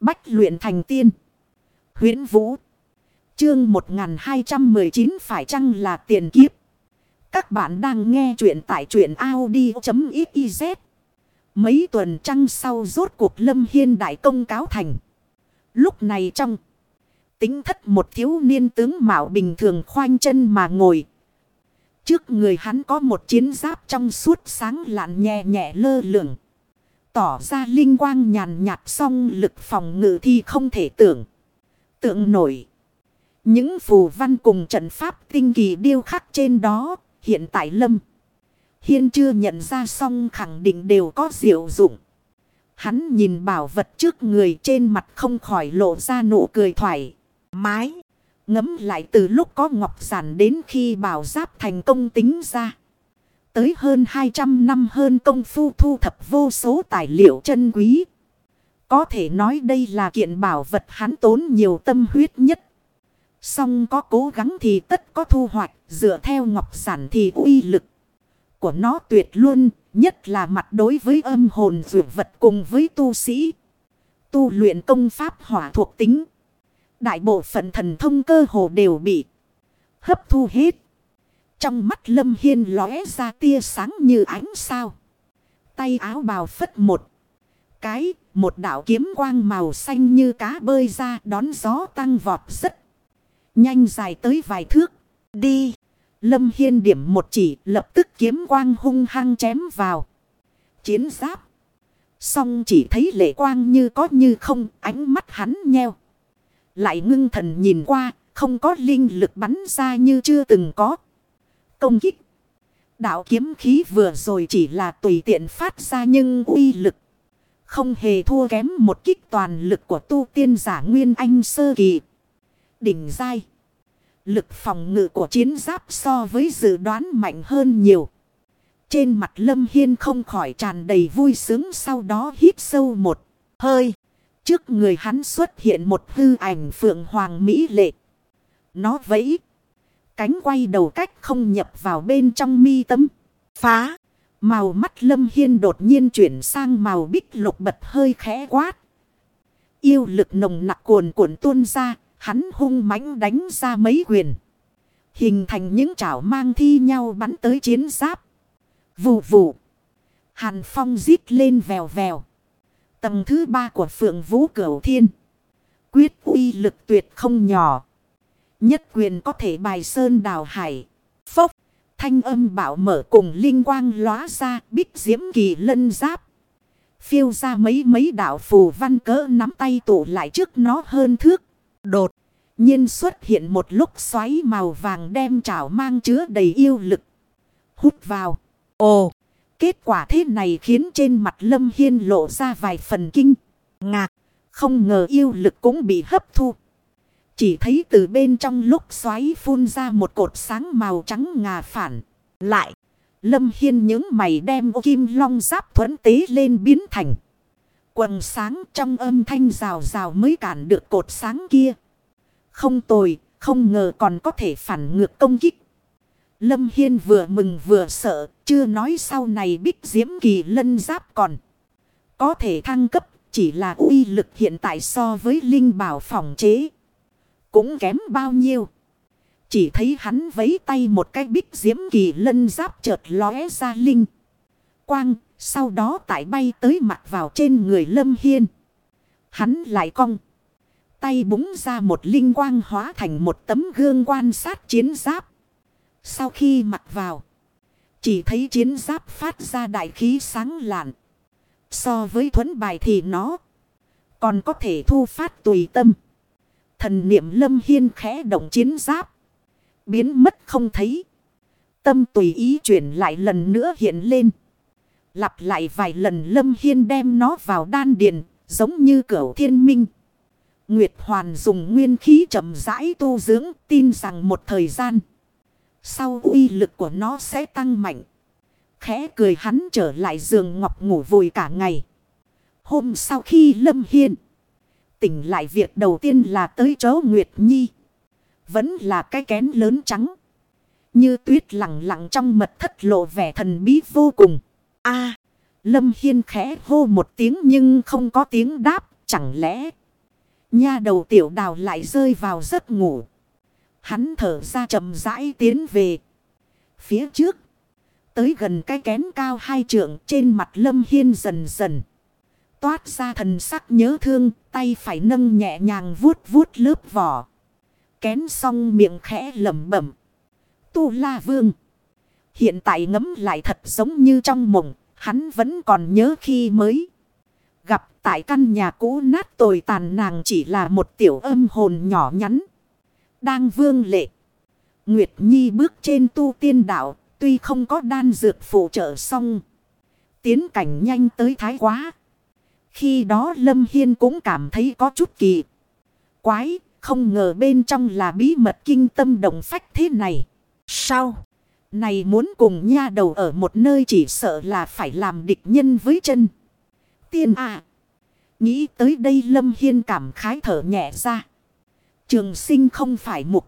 Bách luyện thành tiên. huyễn Vũ. Chương 1219 phải chăng là tiền kiếp? Các bạn đang nghe truyện tại truyện Audi.xyz. Mấy tuần trăng sau rốt cuộc Lâm Hiên đại công cáo thành. Lúc này trong, tính thất một thiếu niên tướng mạo bình thường khoanh chân mà ngồi. Trước người hắn có một chiến giáp trong suốt sáng lạn nhẹ nhẹ lơ lửng. Tỏ ra linh quang nhàn nhạt song lực phòng ngự thì không thể tưởng. Tượng nổi. Những phù văn cùng trận pháp tinh kỳ điêu khắc trên đó, hiện tại Lâm. Hiên chưa nhận ra song khẳng định đều có diệu dụng. Hắn nhìn bảo vật trước người trên mặt không khỏi lộ ra nụ cười thoải mái. Ngấm lại từ lúc có ngọc giản đến khi bảo giáp thành công tính ra. Tới hơn 200 năm hơn công phu thu thập vô số tài liệu chân quý. Có thể nói đây là kiện bảo vật hắn tốn nhiều tâm huyết nhất. Song có cố gắng thì tất có thu hoạch, dựa theo ngọc sản thì uy lực của nó tuyệt luôn, nhất là mặt đối với âm hồn dược vật cùng với tu sĩ. Tu luyện công pháp hỏa thuộc tính. Đại bộ phận thần thông cơ hồ đều bị hấp thu hết. Trong mắt Lâm Hiên lóe ra tia sáng như ánh sao. Tay áo bào phất một. Cái, một đạo kiếm quang màu xanh như cá bơi ra đón gió tăng vọt rất. Nhanh dài tới vài thước. Đi. Lâm Hiên điểm một chỉ lập tức kiếm quang hung hăng chém vào. Chiến giáp. Xong chỉ thấy lệ quang như có như không ánh mắt hắn nheo. Lại ngưng thần nhìn qua không có linh lực bắn ra như chưa từng có. Công kích. Đạo kiếm khí vừa rồi chỉ là tùy tiện phát ra nhưng uy lực. Không hề thua kém một kích toàn lực của tu tiên giả Nguyên Anh Sơ Kỳ. Đỉnh dai. Lực phòng ngự của chiến giáp so với dự đoán mạnh hơn nhiều. Trên mặt Lâm Hiên không khỏi tràn đầy vui sướng sau đó hít sâu một hơi. Trước người hắn xuất hiện một hư ảnh phượng hoàng mỹ lệ. Nó vẫy. Cánh quay đầu cách không nhập vào bên trong mi tâm. Phá. Màu mắt Lâm Hiên đột nhiên chuyển sang màu bích lục bật hơi khẽ quát. Yêu lực nồng nặc cuồn cuộn tuôn ra, Hắn hung mãnh đánh ra mấy quyền. Hình thành những chảo mang thi nhau bắn tới chiến giáp. Vù vù. Hàn phong giết lên vèo vèo. Tầng thứ ba của phượng vũ cửu thiên. Quyết uy lực tuyệt không nhỏ. Nhất quyền có thể bài sơn đào hải. Phốc. Thanh âm bảo mở cùng linh quang lóa ra, bích diễm kỳ lân giáp. Phiêu ra mấy mấy đạo phù văn cỡ nắm tay tụ lại trước nó hơn thước. Đột nhiên xuất hiện một lúc xoáy màu vàng đem chảo mang chứa đầy yêu lực. Hút vào. Ồ! Kết quả thế này khiến trên mặt Lâm Hiên lộ ra vài phần kinh. Ngạc! Không ngờ yêu lực cũng bị hấp thu. Chỉ thấy từ bên trong lúc xoáy phun ra một cột sáng màu trắng ngà phản. Lại! Lâm Hiên những mày đem ô kim long giáp thuẫn tế lên biến thành. Quần sáng trong âm thanh rào rào mới cản được cột sáng kia. Không tồi, không ngờ còn có thể phản ngược công kích. Lâm Hiên vừa mừng vừa sợ, chưa nói sau này bích diễm kỳ lân giáp còn. Có thể thăng cấp, chỉ là uy lực hiện tại so với linh bảo phòng chế. Cũng kém bao nhiêu. Chỉ thấy hắn vấy tay một cái bích diễm kỳ lân giáp chợt lóe ra linh. Quang, sau đó tải bay tới mặt vào trên người Lâm Hiên. Hắn lại cong. Tay búng ra một linh quang hóa thành một tấm gương quan sát chiến giáp. Sau khi mặc vào. Chỉ thấy chiến giáp phát ra đại khí sáng lạn. So với thuấn bài thì nó. Còn có thể thu phát tùy tâm. Thần niệm lâm hiên khẽ động chiến giáp. Biến mất không thấy. Tâm tùy ý chuyển lại lần nữa hiện lên. Lặp lại vài lần lâm hiên đem nó vào đan điền. Giống như cửu thiên minh. Nguyệt Hoàn dùng nguyên khí chậm rãi tu dưỡng, tin rằng một thời gian. Sau uy lực của nó sẽ tăng mạnh. Khẽ cười hắn trở lại giường ngọc ngủ vùi cả ngày. Hôm sau khi Lâm Hiên tỉnh lại việc đầu tiên là tới chỗ Nguyệt Nhi. Vẫn là cái kén lớn trắng. Như tuyết lặng lặng trong mật thất lộ vẻ thần bí vô cùng. a, Lâm Hiên khẽ hô một tiếng nhưng không có tiếng đáp. Chẳng lẽ Nha đầu tiểu đào lại rơi vào giấc ngủ. Hắn thở ra chậm rãi tiến về. Phía trước. Tới gần cái kén cao hai trượng trên mặt lâm hiên dần dần. Toát ra thần sắc nhớ thương. Tay phải nâng nhẹ nhàng vuốt vuốt lớp vỏ. Kén xong miệng khẽ lẩm bẩm. Tu la vương. Hiện tại ngấm lại thật giống như trong mộng. Hắn vẫn còn nhớ khi mới. Gặp tại căn nhà cũ nát tồi tàn nàng chỉ là một tiểu âm hồn nhỏ nhắn. Đang vương lệ. Nguyệt Nhi bước trên tu tiên đạo. Tuy không có đan dược phụ trợ xong. Tiến cảnh nhanh tới thái quá. Khi đó Lâm Hiên cũng cảm thấy có chút kỳ. Quái, không ngờ bên trong là bí mật kinh tâm động phách thế này. Sao? Này muốn cùng nha đầu ở một nơi chỉ sợ là phải làm địch nhân với chân. Tiên à! Nghĩ tới đây Lâm Hiên cảm khái thở nhẹ ra. Trường sinh không phải mục.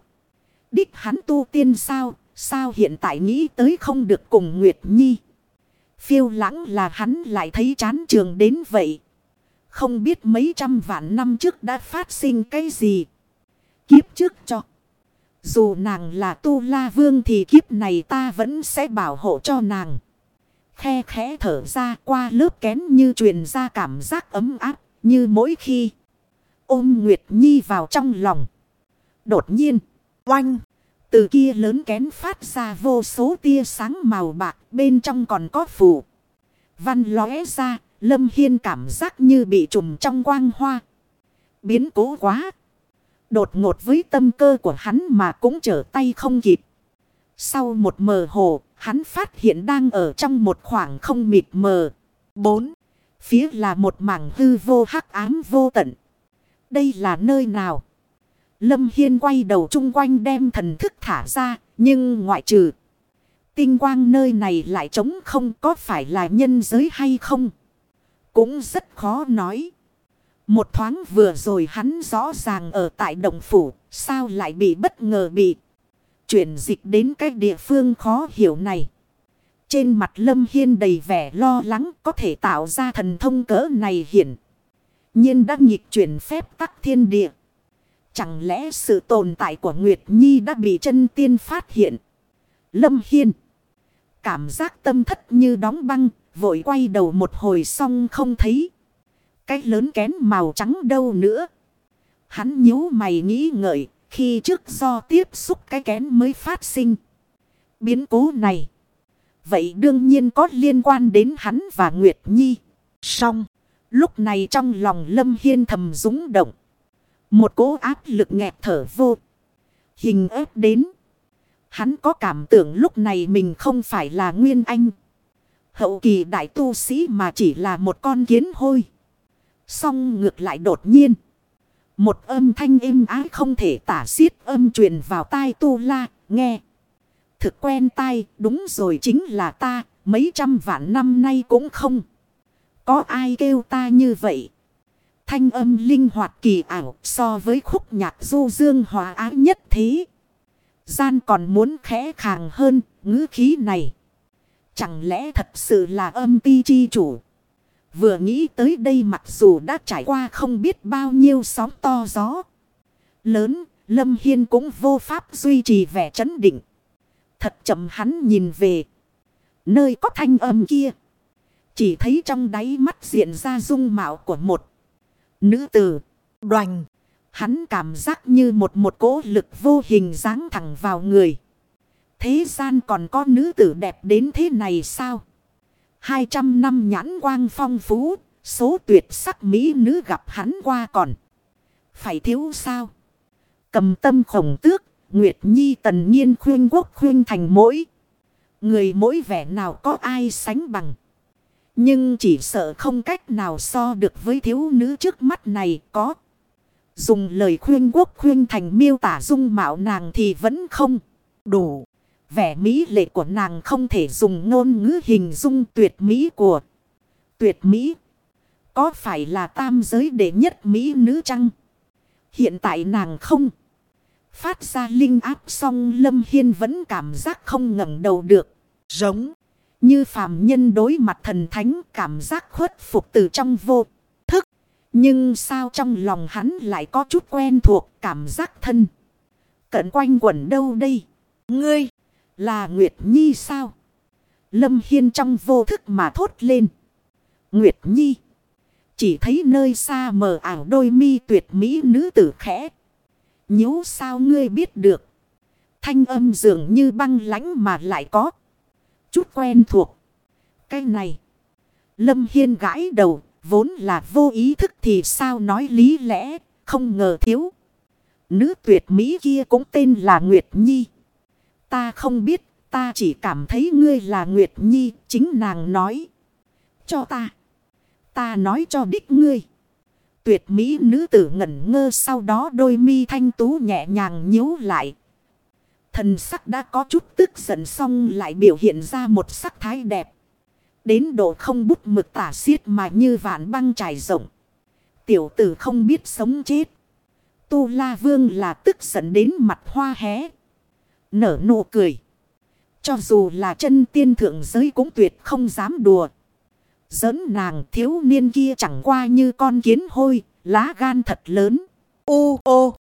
Đích hắn tu tiên sao? Sao hiện tại nghĩ tới không được cùng Nguyệt Nhi? Phiêu lãng là hắn lại thấy chán trường đến vậy. Không biết mấy trăm vạn năm trước đã phát sinh cái gì. Kiếp trước cho. Dù nàng là tu la vương thì kiếp này ta vẫn sẽ bảo hộ cho nàng. Khe khẽ thở ra qua lớp kén như truyền ra cảm giác ấm áp như mỗi khi ôm Nguyệt Nhi vào trong lòng. Đột nhiên, oanh, từ kia lớn kén phát ra vô số tia sáng màu bạc bên trong còn có phủ. Văn lóe ra, Lâm Hiên cảm giác như bị trùm trong quang hoa. Biến cố quá. Đột ngột với tâm cơ của hắn mà cũng trở tay không kịp. Sau một mờ hồ, hắn phát hiện đang ở trong một khoảng không mịt mờ. Bốn. Phía là một mảng hư vô hắc ám vô tận. Đây là nơi nào? Lâm Hiên quay đầu chung quanh đem thần thức thả ra, nhưng ngoại trừ. Tinh quang nơi này lại trống không có phải là nhân giới hay không? Cũng rất khó nói. Một thoáng vừa rồi hắn rõ ràng ở tại động phủ, sao lại bị bất ngờ bị chuyển dịch đến cái địa phương khó hiểu này. Trên mặt Lâm Hiên đầy vẻ lo lắng có thể tạo ra thần thông cỡ này hiển. nhiên đã nghịch chuyển phép tắc thiên địa. Chẳng lẽ sự tồn tại của Nguyệt Nhi đã bị chân tiên phát hiện? Lâm Hiên. Cảm giác tâm thất như đóng băng, vội quay đầu một hồi xong không thấy. Cái lớn kén màu trắng đâu nữa. Hắn nhíu mày nghĩ ngợi, khi trước do tiếp xúc cái kén mới phát sinh. Biến cố này. Vậy đương nhiên có liên quan đến hắn và Nguyệt Nhi. Xong. Lúc này trong lòng Lâm Hiên thầm rúng động. Một cố áp lực nghẹt thở vô. Hình ép đến. Hắn có cảm tưởng lúc này mình không phải là Nguyên Anh. Hậu kỳ đại tu sĩ mà chỉ là một con kiến hôi. Xong ngược lại đột nhiên. Một âm thanh êm ái không thể tả xiết âm truyền vào tai tu la, nghe thực quen tai, đúng rồi chính là ta, mấy trăm vạn năm nay cũng không. Có ai kêu ta như vậy? Thanh âm linh hoạt kỳ ảo so với khúc nhạc du dương hòa ái nhất thế. Gian còn muốn khẽ khàng hơn ngữ khí này. Chẳng lẽ thật sự là âm ti chi chủ? Vừa nghĩ tới đây mặc dù đã trải qua không biết bao nhiêu sóng to gió. Lớn, Lâm Hiên cũng vô pháp duy trì vẻ chấn định. Thật chậm hắn nhìn về. Nơi có thanh âm kia. Chỉ thấy trong đáy mắt diện ra dung mạo của một nữ tử. Đoành. Hắn cảm giác như một một cỗ lực vô hình dáng thẳng vào người. Thế gian còn có nữ tử đẹp đến thế này sao? 200 năm nhãn quang phong phú. Số tuyệt sắc mỹ nữ gặp hắn qua còn. Phải thiếu sao? Cầm tâm khổng tước, Nguyệt Nhi tần nhiên khuyên quốc khuyên thành mỗi. Người mỗi vẻ nào có ai sánh bằng. Nhưng chỉ sợ không cách nào so được với thiếu nữ trước mắt này có. Dùng lời khuyên quốc khuyên thành miêu tả dung mạo nàng thì vẫn không đủ. Vẻ mỹ lệ của nàng không thể dùng ngôn ngữ hình dung tuyệt mỹ của tuyệt mỹ. Có phải là tam giới đệ nhất mỹ nữ chăng? Hiện tại nàng không. Phát ra linh áp song Lâm Hiên vẫn cảm giác không ngẩng đầu được. Giống như phàm nhân đối mặt thần thánh, cảm giác khuất phục từ trong vô thức. Nhưng sao trong lòng hắn lại có chút quen thuộc, cảm giác thân. Cận quanh quẩn đâu đây? Ngươi là Nguyệt Nhi sao? Lâm Hiên trong vô thức mà thốt lên. Nguyệt Nhi. Chỉ thấy nơi xa mờ ảo đôi mi tuyệt mỹ nữ tử khẽ. nhíu sao ngươi biết được. Thanh âm dường như băng lãnh mà lại có. Chút quen thuộc. Cái này. Lâm Hiên gãi đầu. Vốn là vô ý thức thì sao nói lý lẽ. Không ngờ thiếu. Nữ tuyệt mỹ kia cũng tên là Nguyệt Nhi. Ta không biết. Ta chỉ cảm thấy ngươi là Nguyệt Nhi. Chính nàng nói. Cho ta. Ta nói cho đích ngươi. Tuyệt mỹ nữ tử ngẩn ngơ sau đó đôi mi thanh tú nhẹ nhàng nhíu lại. Thần sắc đã có chút tức giận xong lại biểu hiện ra một sắc thái đẹp. Đến độ không bút mực tả xiết mà như vạn băng trải rộng. Tiểu tử không biết sống chết. Tu La Vương là tức giận đến mặt hoa hé. Nở nụ cười. Cho dù là chân tiên thượng giới cũng tuyệt không dám đùa. Giỡn nàng thiếu niên kia chẳng qua như con kiến hôi, lá gan thật lớn. Ô ô!